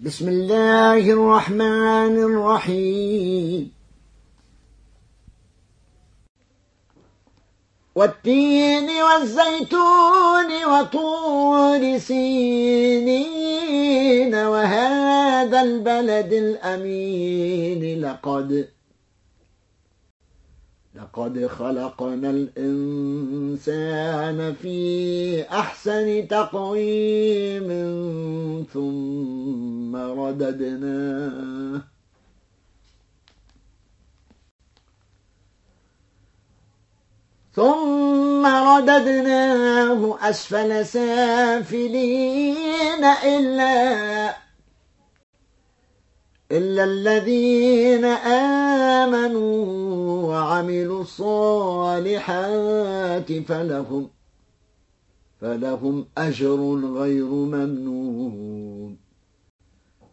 بسم الله الرحمن الرحيم. والتين والزيتون وطور سينين وهذا البلد الأمين. لقد لقد خلقنا الإنسان في أحسن تقويم. رددناه ثم رددناه أسفل سافلين إلا إلا الذين آمنوا وعملوا الصالحات فلهم فلهم أجر غير ممنون.